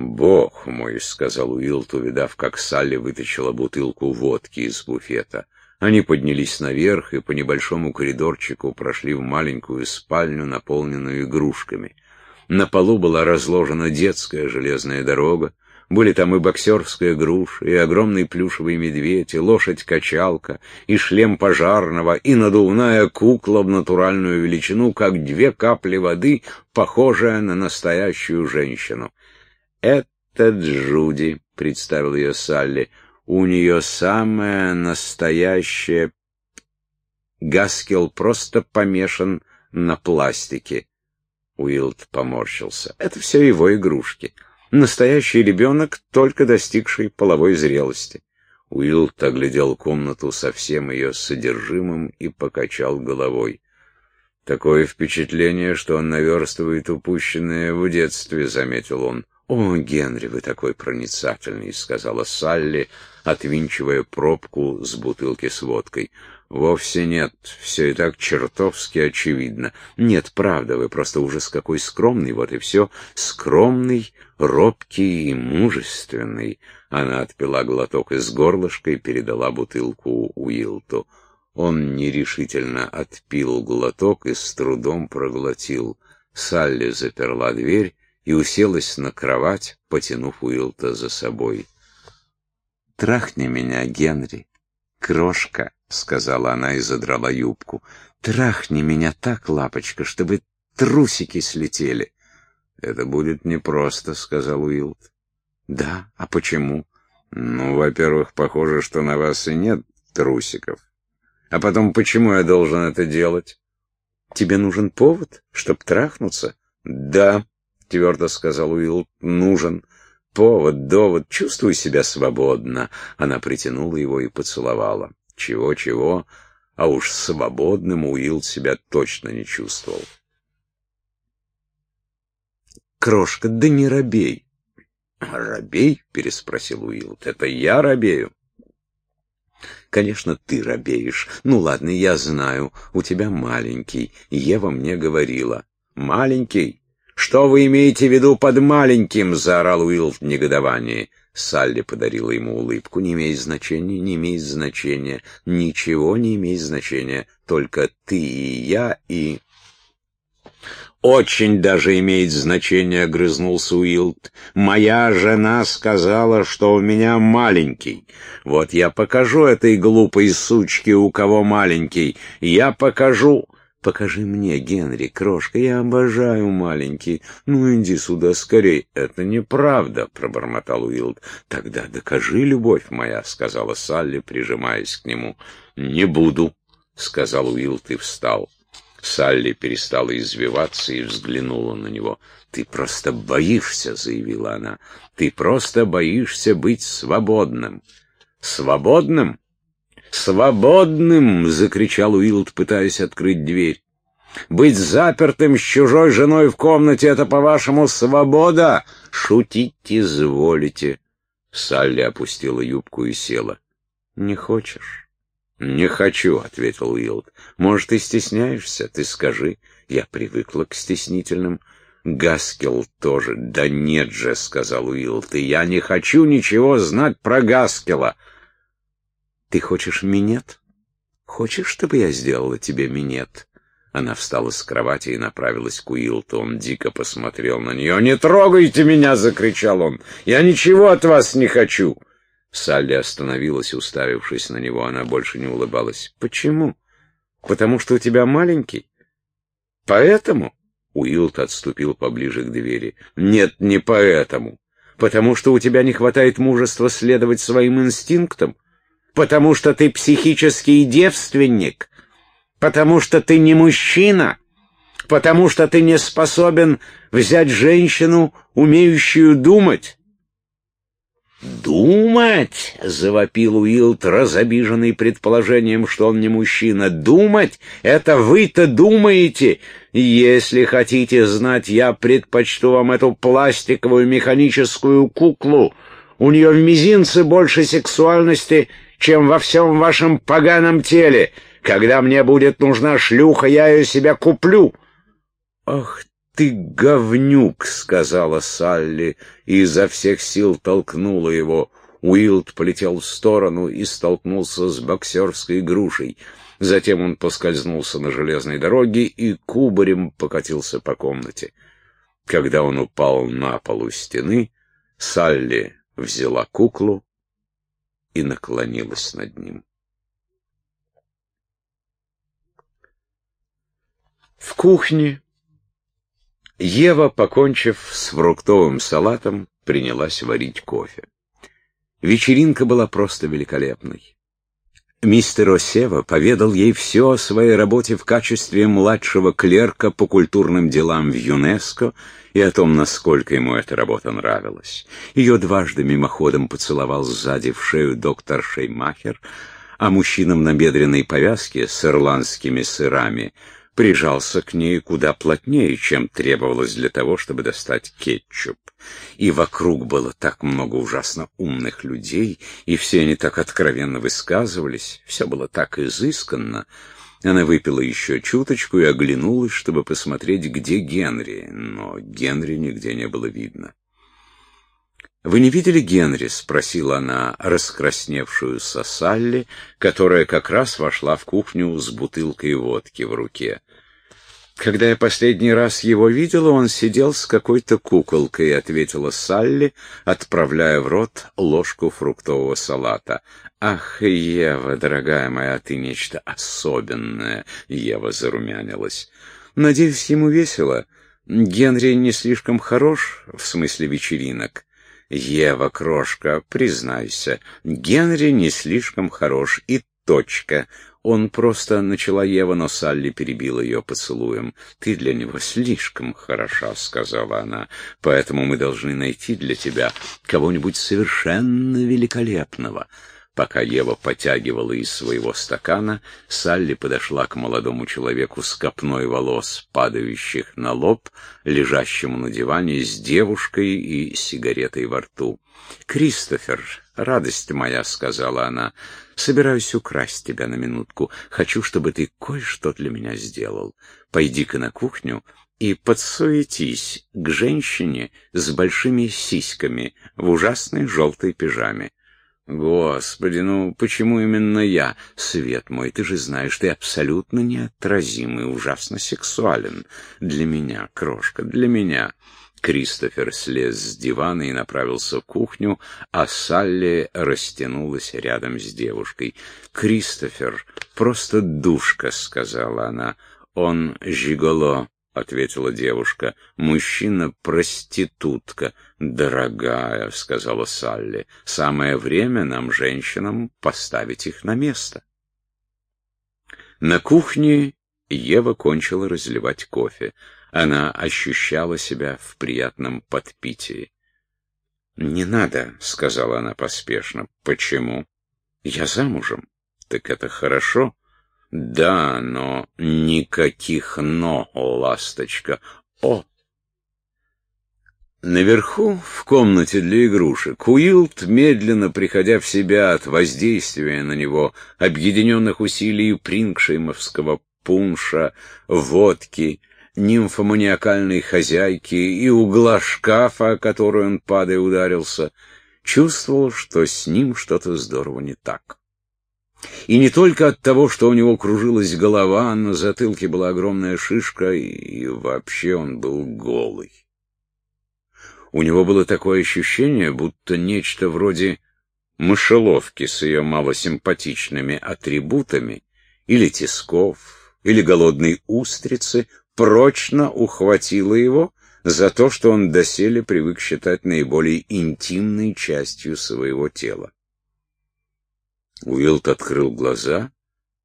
«Бог мой», — сказал Уилт, увидав, как Салли вытащила бутылку водки из буфета. Они поднялись наверх и по небольшому коридорчику прошли в маленькую спальню, наполненную игрушками. На полу была разложена детская железная дорога, были там и боксерская груша, и огромный плюшевый медведь, и лошадь-качалка, и шлем пожарного, и надувная кукла в натуральную величину, как две капли воды, похожая на настоящую женщину. «Это Джуди», — представил ее Салли, — «у нее самая настоящая...» Гаскел просто помешан на пластике. Уилд поморщился. «Это все его игрушки». Настоящий ребенок, только достигший половой зрелости. Уилт оглядел комнату со всем ее содержимым и покачал головой. «Такое впечатление, что он наверстывает упущенное в детстве», — заметил он. «О, Генри, вы такой проницательный», — сказала Салли, отвинчивая пробку с бутылки с водкой. «Вовсе нет, все и так чертовски очевидно. Нет, правда, вы просто ужас какой скромный, вот и все. Скромный, робкий и мужественный». Она отпила глоток из горлышка и передала бутылку Уилту. Он нерешительно отпил глоток и с трудом проглотил. Салли заперла дверь и уселась на кровать, потянув Уилта за собой. «Трахни меня, Генри, крошка», — сказала она и задрала юбку. «Трахни меня так, лапочка, чтобы трусики слетели». «Это будет непросто», — сказал Уилд. «Да, а почему?» «Ну, во-первых, похоже, что на вас и нет трусиков. А потом, почему я должен это делать?» «Тебе нужен повод, чтоб трахнуться?» «Да», — твердо сказал Уилд, — «нужен». Повод, довод, чувствуй себя свободно. Она притянула его и поцеловала. Чего-чего, а уж свободным Уилл себя точно не чувствовал. «Крошка, да не робей!» «Робей?» — переспросил Уилд. «Это я робею?» «Конечно, ты робеешь. Ну ладно, я знаю. У тебя маленький. Ева мне говорила. Маленький? Что вы имеете в виду под маленьким?» — заорал Уилл в негодовании. Салли подарила ему улыбку. «Не имеет значения, не имеет значения. Ничего не имеет значения. Только ты и я и...» «Очень даже имеет значение», — грызнулся Уилд. «Моя жена сказала, что у меня маленький. Вот я покажу этой глупой сучке, у кого маленький. Я покажу...» «Покажи мне, Генри, крошка, я обожаю маленький. Ну, иди сюда скорей». «Это неправда», — пробормотал Уилд. «Тогда докажи, любовь моя», — сказала Салли, прижимаясь к нему. «Не буду», — сказал Уилд и встал. Салли перестала извиваться и взглянула на него. «Ты просто боишься», — заявила она. «Ты просто боишься быть свободным». «Свободным?» «Свободным!» — закричал Уилд, пытаясь открыть дверь. «Быть запертым с чужой женой в комнате — это, по-вашему, свобода? Шутить изволите!» Салли опустила юбку и села. «Не хочешь?» «Не хочу», — ответил Уилд. «Может, ты стесняешься? Ты скажи. Я привыкла к стеснительным». «Гаскел тоже». «Да нет же», — сказал Уилд, — «и я не хочу ничего знать про Гаскела». «Ты хочешь минет? Хочешь, чтобы я сделала тебе минет?» Она встала с кровати и направилась к Уилту. Он дико посмотрел на нее. «Не трогайте меня!» — закричал он. «Я ничего от вас не хочу!» Салли остановилась, уставившись на него. Она больше не улыбалась. «Почему? Потому что у тебя маленький?» «Поэтому?» — Уилт отступил поближе к двери. «Нет, не поэтому. Потому что у тебя не хватает мужества следовать своим инстинктам потому что ты психический девственник, потому что ты не мужчина, потому что ты не способен взять женщину, умеющую думать. «Думать!» — завопил Уилд, разобиженный предположением, что он не мужчина. «Думать? Это вы-то думаете? Если хотите знать, я предпочту вам эту пластиковую механическую куклу. У нее в мизинце больше сексуальности, чем во всем вашем поганом теле. Когда мне будет нужна шлюха, я ее себе куплю». «Ах ты говнюк!» — сказала Салли и изо всех сил толкнула его. Уилд полетел в сторону и столкнулся с боксерской грушей. Затем он поскользнулся на железной дороге и кубарем покатился по комнате. Когда он упал на полу стены, Салли взяла куклу и наклонилась над ним. В кухне Ева, покончив с фруктовым салатом, принялась варить кофе. Вечеринка была просто великолепной. Мистер Осева поведал ей все о своей работе в качестве младшего клерка по культурным делам в ЮНЕСКО и о том, насколько ему эта работа нравилась. Ее дважды мимоходом поцеловал сзади в шею доктор Шеймахер, а мужчинам на бедренной повязке с ирландскими сырами — прижался к ней куда плотнее, чем требовалось для того, чтобы достать кетчуп. И вокруг было так много ужасно умных людей, и все они так откровенно высказывались, все было так изысканно. Она выпила еще чуточку и оглянулась, чтобы посмотреть, где Генри, но Генри нигде не было видно. «Вы не видели Генри?» — спросила она раскрасневшуюся Салли, которая как раз вошла в кухню с бутылкой водки в руке. «Когда я последний раз его видела, он сидел с какой-то куколкой», — ответила Салли, отправляя в рот ложку фруктового салата. «Ах, Ева, дорогая моя, ты нечто особенное!» — Ева зарумянилась. «Надеюсь, ему весело. Генри не слишком хорош в смысле вечеринок». Ева, крошка, признайся, Генри не слишком хорош, и точка. Он просто начала Ева, но Салли перебила ее поцелуем. «Ты для него слишком хороша», — сказала она, — «поэтому мы должны найти для тебя кого-нибудь совершенно великолепного». Пока Ева потягивала из своего стакана, Салли подошла к молодому человеку с копной волос, падающих на лоб, лежащему на диване с девушкой и сигаретой во рту. «Кристофер, радость моя», — сказала она, — «собираюсь украсть тебя на минутку. Хочу, чтобы ты кое-что для меня сделал. Пойди-ка на кухню и подсуетись к женщине с большими сиськами в ужасной желтой пижаме. Господи, ну почему именно я? Свет мой, ты же знаешь, ты абсолютно неотразим и ужасно сексуален. Для меня, крошка, для меня. Кристофер слез с дивана и направился в кухню, а Салли растянулась рядом с девушкой. «Кристофер, просто душка», — сказала она. «Он жиголо». — ответила девушка. «Мужчина — проститутка. Дорогая», — сказала Салли, — «самое время нам, женщинам, поставить их на место». На кухне Ева кончила разливать кофе. Она ощущала себя в приятном подпитии. «Не надо», — сказала она поспешно. «Почему?» «Я замужем». «Так это хорошо». Да, но никаких «но», ласточка. О! Наверху, в комнате для игрушек, Уилд, медленно приходя в себя от воздействия на него объединенных усилий прингшеймовского пунша, водки, нимфоманиакальной хозяйки и угла шкафа, о который он, падая, ударился, чувствовал, что с ним что-то здорово не так. И не только от того, что у него кружилась голова, на затылке была огромная шишка, и вообще он был голый. У него было такое ощущение, будто нечто вроде мышеловки с ее малосимпатичными атрибутами, или тисков, или голодной устрицы, прочно ухватило его за то, что он доселе привык считать наиболее интимной частью своего тела. Уилт открыл глаза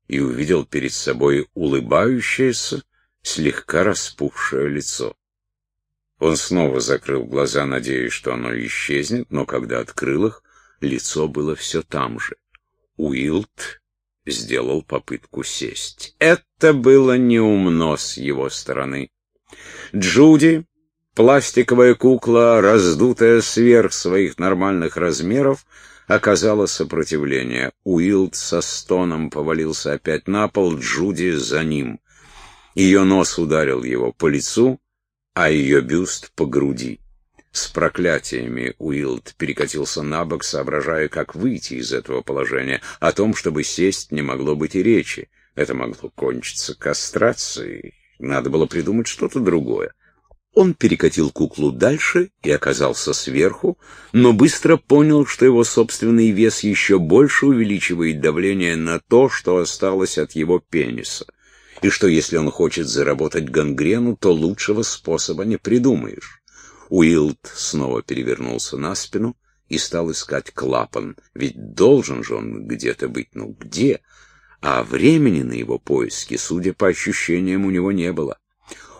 и увидел перед собой улыбающееся, слегка распухшее лицо. Он снова закрыл глаза, надеясь, что оно исчезнет, но когда открыл их, лицо было все там же. Уилт сделал попытку сесть. Это было неумно с его стороны. Джуди, пластиковая кукла, раздутая сверх своих нормальных размеров, оказала сопротивление. Уилд со стоном повалился опять на пол, Джуди за ним. Ее нос ударил его по лицу, а ее бюст по груди. С проклятиями Уилд перекатился на бок, соображая, как выйти из этого положения. О том, чтобы сесть, не могло быть и речи. Это могло кончиться кастрацией. Надо было придумать что-то другое. Он перекатил куклу дальше и оказался сверху, но быстро понял, что его собственный вес еще больше увеличивает давление на то, что осталось от его пениса, и что если он хочет заработать гангрену, то лучшего способа не придумаешь. Уилд снова перевернулся на спину и стал искать клапан, ведь должен же он где-то быть, ну где? А времени на его поиски, судя по ощущениям, у него не было.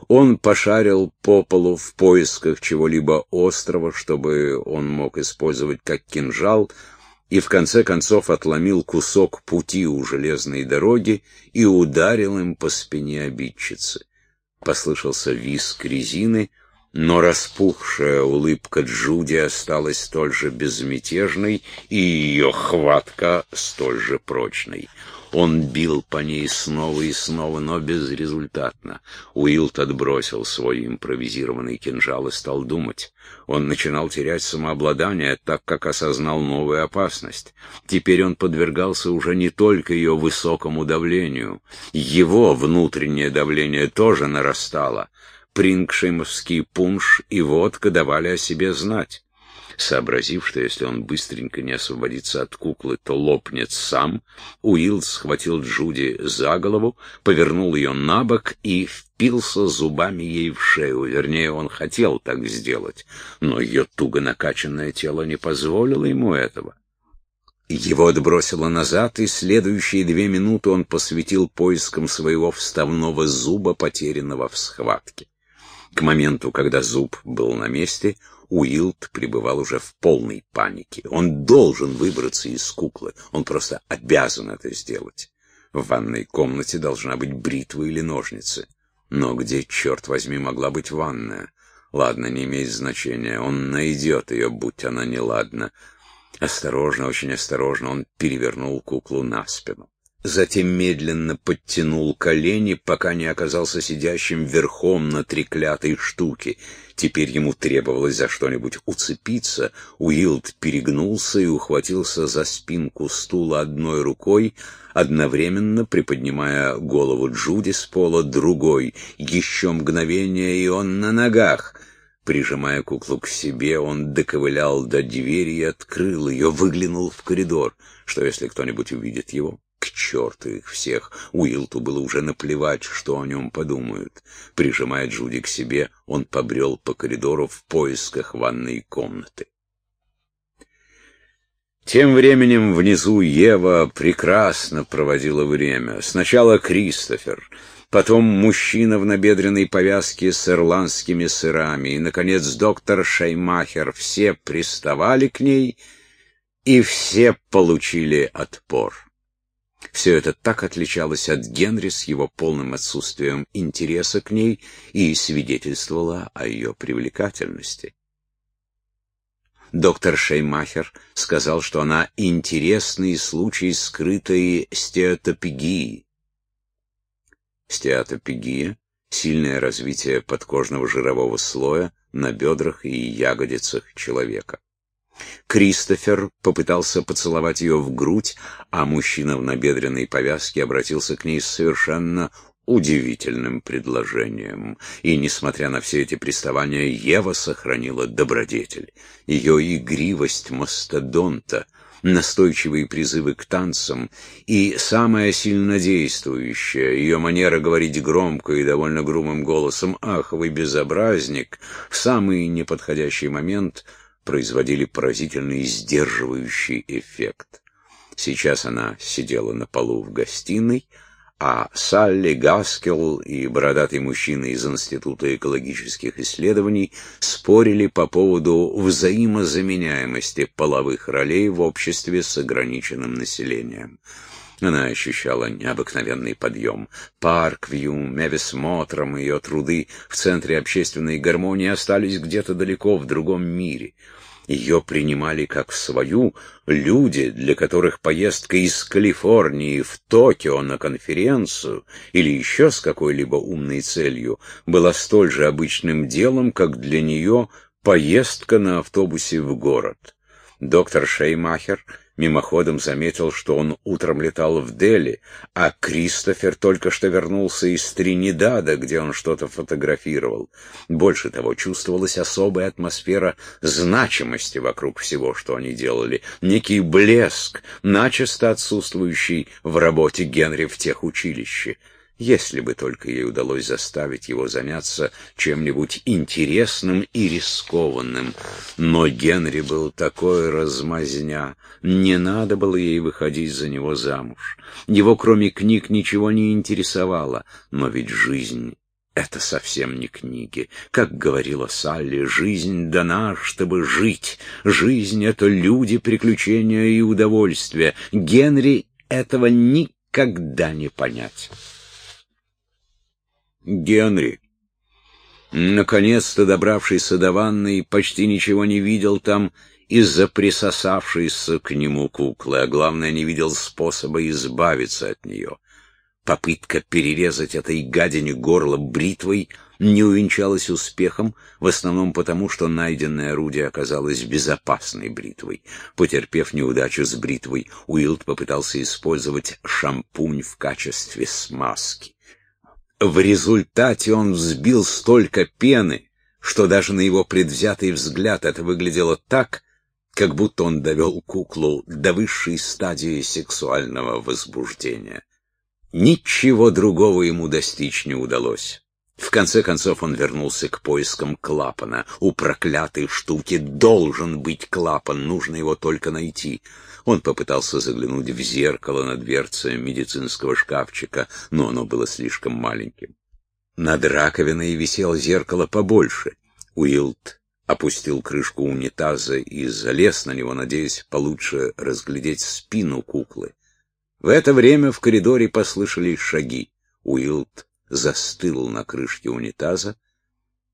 Он пошарил по полу в поисках чего-либо острого, чтобы он мог использовать как кинжал, и в конце концов отломил кусок пути у железной дороги и ударил им по спине обидчицы. Послышался визг резины, но распухшая улыбка Джуди осталась столь же безмятежной, и ее хватка столь же прочной. Он бил по ней снова и снова, но безрезультатно. Уилт отбросил свой импровизированный кинжал и стал думать. Он начинал терять самообладание, так как осознал новую опасность. Теперь он подвергался уже не только ее высокому давлению. Его внутреннее давление тоже нарастало. Прингшемовский пунш и водка давали о себе знать. Сообразив, что если он быстренько не освободится от куклы, то лопнет сам, Уилл схватил Джуди за голову, повернул ее на бок и впился зубами ей в шею. Вернее, он хотел так сделать, но ее туго накачанное тело не позволило ему этого. Его отбросило назад, и следующие две минуты он посвятил поискам своего вставного зуба, потерянного в схватке. К моменту, когда зуб был на месте, Уилд пребывал уже в полной панике. Он должен выбраться из куклы. Он просто обязан это сделать. В ванной комнате должна быть бритва или ножницы. Но где, черт возьми, могла быть ванная? Ладно, не имеет значения. Он найдет ее, будь она неладна. Осторожно, очень осторожно он перевернул куклу на спину затем медленно подтянул колени, пока не оказался сидящим верхом на треклятой штуке. Теперь ему требовалось за что-нибудь уцепиться. Уилд перегнулся и ухватился за спинку стула одной рукой, одновременно приподнимая голову Джуди с пола другой. Еще мгновение, и он на ногах. Прижимая куклу к себе, он доковылял до двери и открыл ее, выглянул в коридор. Что, если кто-нибудь увидит его? Черту их всех! Уилту было уже наплевать, что о нем подумают. Прижимая Джуди к себе, он побрел по коридору в поисках ванной комнаты. Тем временем внизу Ева прекрасно проводила время. Сначала Кристофер, потом мужчина в набедренной повязке с ирландскими сырами, и, наконец, доктор Шеймахер. Все приставали к ней, и все получили отпор. Все это так отличалось от Генри с его полным отсутствием интереса к ней и свидетельствовало о ее привлекательности. Доктор Шеймахер сказал, что она интересный случай скрытой стеатопегии. Стеатопегия — сильное развитие подкожного жирового слоя на бедрах и ягодицах человека. Кристофер попытался поцеловать ее в грудь, а мужчина в набедренной повязке обратился к ней с совершенно удивительным предложением. И, несмотря на все эти приставания, Ева сохранила добродетель. Ее игривость мастодонта, настойчивые призывы к танцам и самая сильнодействующая, ее манера говорить громко и довольно грубым голосом «Ах, вы безобразник!» в самый неподходящий момент — производили поразительный сдерживающий эффект. Сейчас она сидела на полу в гостиной, а Салли Гаскел и бородатый мужчина из Института экологических исследований спорили по поводу взаимозаменяемости половых ролей в обществе с ограниченным населением. Она ощущала необыкновенный подъем. Парквью, Мевис Мотром и ее труды в центре общественной гармонии остались где-то далеко в другом мире. Ее принимали как свою люди, для которых поездка из Калифорнии в Токио на конференцию или еще с какой-либо умной целью была столь же обычным делом, как для нее поездка на автобусе в город. Доктор Шеймахер мимоходом заметил, что он утром летал в Дели, а Кристофер только что вернулся из Тринидада, где он что-то фотографировал. Больше того, чувствовалась особая атмосфера значимости вокруг всего, что они делали, некий блеск, начисто отсутствующий в работе Генри в тех училище если бы только ей удалось заставить его заняться чем-нибудь интересным и рискованным. Но Генри был такой размазня, не надо было ей выходить за него замуж. Его, кроме книг, ничего не интересовало, но ведь жизнь — это совсем не книги. Как говорила Салли, жизнь дана, чтобы жить. Жизнь — это люди, приключения и удовольствия. Генри этого никогда не понять. Генри, наконец-то добравшийся до ванной, почти ничего не видел там из-за присосавшейся к нему куклы, а главное, не видел способа избавиться от нее. Попытка перерезать этой гадине горло бритвой не увенчалась успехом, в основном потому, что найденное орудие оказалось безопасной бритвой. Потерпев неудачу с бритвой, Уилд попытался использовать шампунь в качестве смазки. В результате он взбил столько пены, что даже на его предвзятый взгляд это выглядело так, как будто он довел куклу до высшей стадии сексуального возбуждения. Ничего другого ему достичь не удалось. В конце концов он вернулся к поискам клапана. У проклятой штуки должен быть клапан, нужно его только найти. Он попытался заглянуть в зеркало на дверце медицинского шкафчика, но оно было слишком маленьким. Над раковиной висело зеркало побольше. Уилд опустил крышку унитаза и залез на него, надеясь получше разглядеть спину куклы. В это время в коридоре послышались шаги. Уилд застыл на крышке унитаза.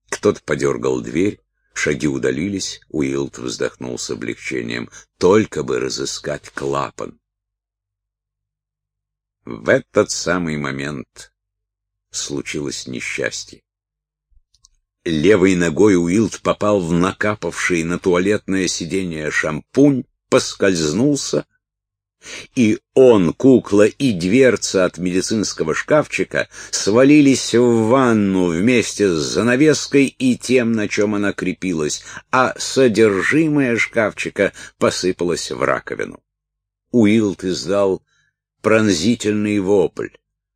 Кто-то подергал дверь. Шаги удалились, Уилд вздохнул с облегчением. Только бы разыскать клапан. В этот самый момент случилось несчастье. Левой ногой Уилд попал в накапавший на туалетное сиденье шампунь, поскользнулся и он, кукла и дверца от медицинского шкафчика свалились в ванну вместе с занавеской и тем, на чем она крепилась, а содержимое шкафчика посыпалось в раковину. Уилд издал пронзительный вопль.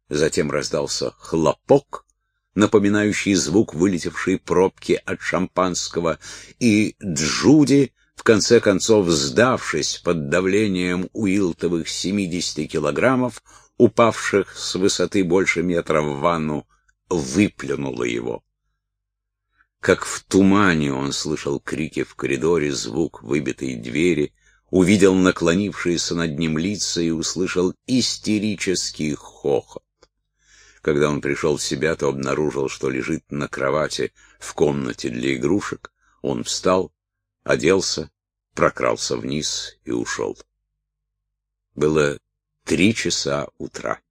Затем раздался хлопок, напоминающий звук вылетевшей пробки от шампанского, и Джуди в конце концов, сдавшись под давлением уилтовых 70 килограммов, упавших с высоты больше метра в ванну, выплюнула его. Как в тумане он слышал крики в коридоре, звук выбитой двери, увидел наклонившиеся над ним лица и услышал истерический хохот. Когда он пришел в себя, то обнаружил, что лежит на кровати в комнате для игрушек. Он встал, оделся, прокрался вниз и ушел. Было три часа утра.